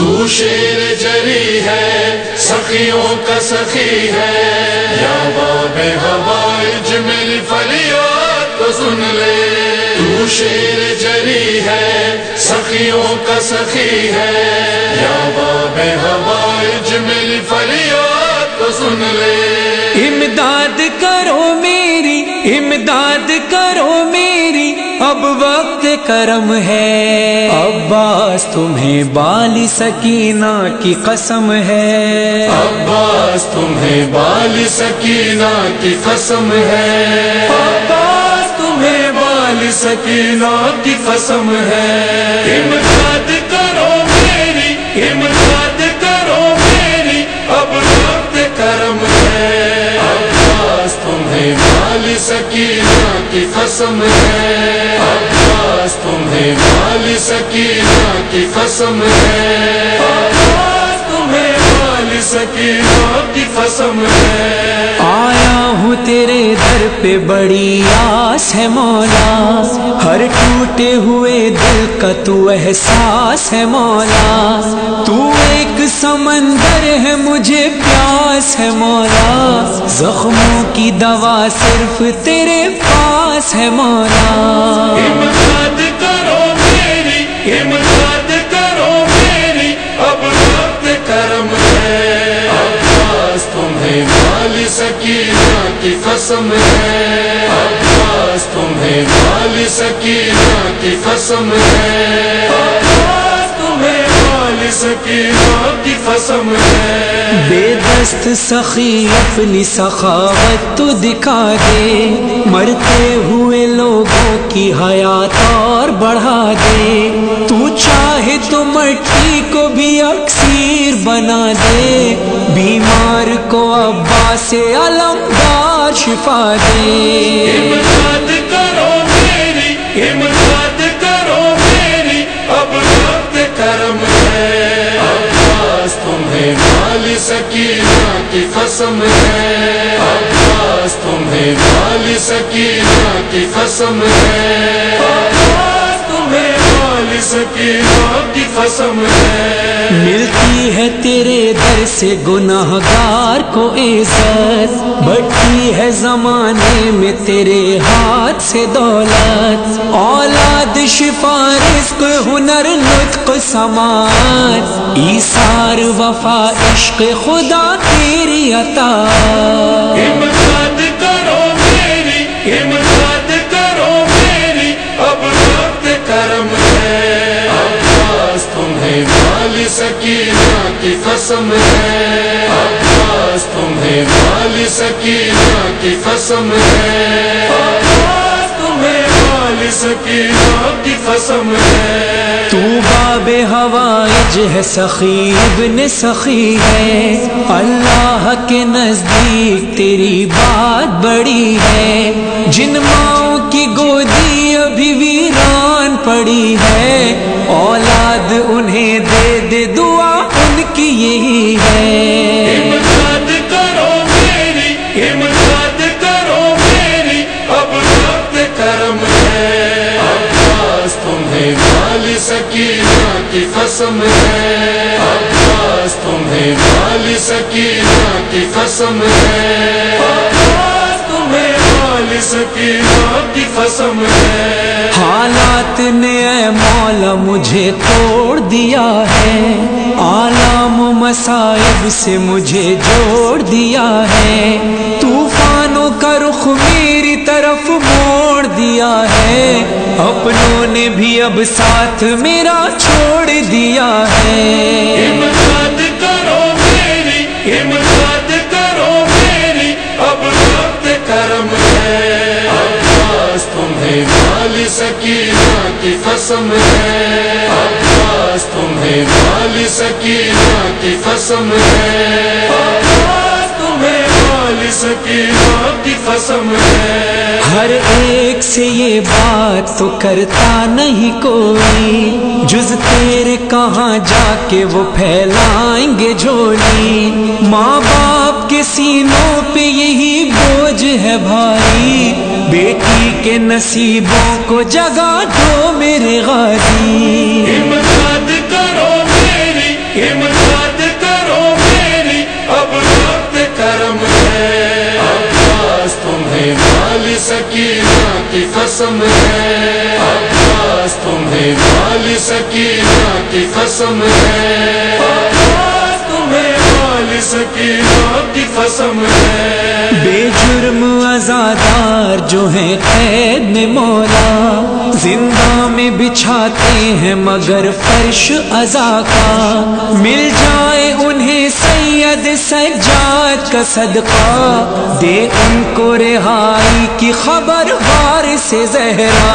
تو شیر جری ہے، سخیوں کا سخی ہے۔ یا باب ہوائج میری فریاد تو سن لے۔ تو شیر جری ہے، سخیوں کا سخی ہے۔ یا باب ہوائج میری فریاد تو سن لے۔ امداد کرو میری، امداد کرو میری۔ اب وقت کرم ہے۔ عباس تمہیں بالی سکینہ کی قسم ہے۔ عباس تمہیں بال سکینہ کی قسم ہے۔ عباس تمہیں بال سکینہ کی قسم ہے۔ امداد کرو میری امداد تمہیں سکینہ کی قسم ہے۔ عباس تمہیں بال سکینہ کی قسم ہے۔ عباس تمہیں بال سکینہ کی قسم ہے۔ ہوں تیرے در پہ بڑی آس ہے مولا۔ ہر ٹوٹے ہوئے دل کا تو احساس ہے مولا۔ تو ایک سمندر ہے مجھے پیاس ہے مولا۔ زخموں کی دوا صرف تیرے پاس ہے مولا۔ امداد کرو میری امداد مال سکینہ کی قسم ہے۔ عباس تمہیں مال سکینہ کی قسم ہے۔ کی قسم ہے۔ بے دست سخی اپنی سخاوت تو دکھا دے۔ مرتے ہوئے لوگوں کی حیات اور بڑھا دے۔ تو چاہے تو مٹی کو بھی اکثیر بنا دے۔ بیمار کو ابا سے علمدار شفا دے۔ کرو تمہیں مال سکینہ کی قسم ہے۔ عباس تمہیں مال سکینہ کی قسم ہے۔ عباس تمہیں کی قسم ہے۔ ملتی ہے تیرے در سے گناہ گار کو عزت بٹتی ہے زمانے میں تیرے ہاتھ سے دولت۔ اولاد شفا رزق ہنر نطق سماعت۔ ایثار وفا عشق خدا تیری عطا۔ قسم ہے۔ عباس تمہیں مال سکینہ کی قسم ہے۔ عباس تمہیں مال سکینہ کی قسم ہے۔ تو باب ہوائج ہے سخی ابن سخی ہے۔ اللہ کے نزدیک تیری بات بڑی ہے۔ جن ماؤں کی گودی ابھی ویران پڑی ہے۔ اولاد انہیں دے دے دعا سکینہ کی قسم ہے۔ عباس تمہیں مال سکینہ کی قسم ہے۔ عباس تمہیں مال سکینہ کی قسم ہے۔ حالات نے اے مولا مجھے توڑ دیا ہے۔ عالم و مصائب سے مجھے جوڑ دیا ہے۔ طوفانوں کا رخ دیا ہے۔ اپنوں نے بھی اب ساتھ میرا چھوڑ دیا ہے۔ امداد کرو میری، امداد کرو میری، اب وقت کرم ہے۔ عباس تمہیں مال سکینہ کی قسم ہے۔ عباس تمہیں مال سکینہ کی قسم ہے۔ مال سکینہ کی قسم ہے۔ ہر ایک سے یہ بات تو کرتا نہیں کوئی۔ جز تیرے کہاں جا کے وہ پھیلائیں گے جھولی۔ ماں باپ کے سینوں پہ یہی بوجھ ہے بھائی بیٹی کے نصیبوں کو جگا دو میرے غازی۔ کرو میری سکینہ کی قسم ہے۔ عباس تمہیں مال سکینہ کی قسم ہے۔ عباس تمہیں مال سکینہ کی قسم ہے۔ بے جرم ازادار جو ہے قید میں مولا، زندہ میں بچھاتے ہیں مگر فرش ازا کا۔ مل جائے انہیں سید سجاد کا صدقہ۔ دے ان کو رہائی کی خبر وار سے زہرا۔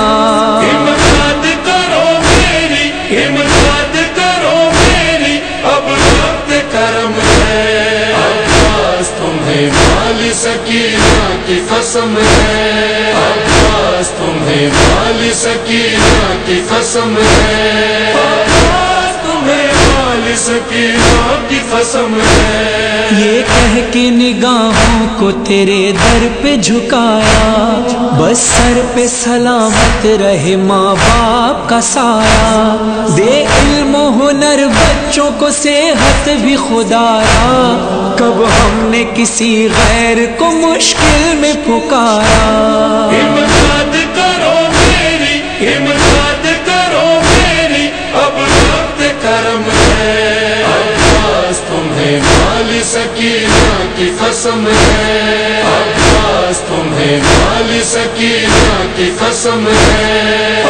امداد کرو میری امداد سکینہ کی قسم ہے۔ عباس تمہیں مال سکینہ کی قسم ہے۔ سکینہ کی قسم ہے۔ یہ کہہ کے نگاہوں کو تیرے در پہ جھکایا بس سر پہ سلامت رہے ماں باپ کا سایہ۔ دے علم و ہنر بچوں کو صحت بھی خدایا کب ہم نے کسی غیر کو مشکل میں پکارا۔ امداد کرو میری امداد کی قسم ہے؟ عباس تمہیں مال سکینہ کی قسم ہے۔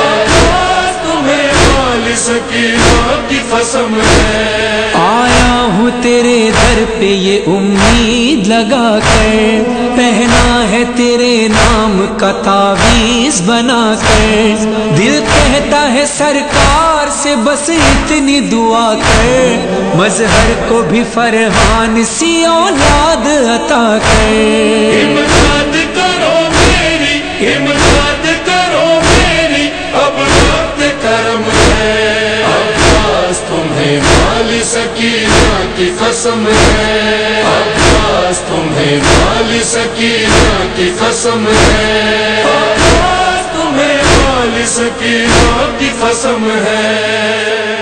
کی قسم ہے۔ آیا ہوں تیرے در پہ یہ امید لگا کر، پہنا ہے تیرے نام کا تعویذ بنا کر۔ دل کہتا ہے سرکار سے بس اتنی دعا کر۔ مظہر کو بھی فرحان سی اولاد عطا کر۔ قسم ہے۔ عباس تمہیں مال سکینہ کی قسم ہے۔ عباس تمہیں مال سکینہ کی قسم ہے۔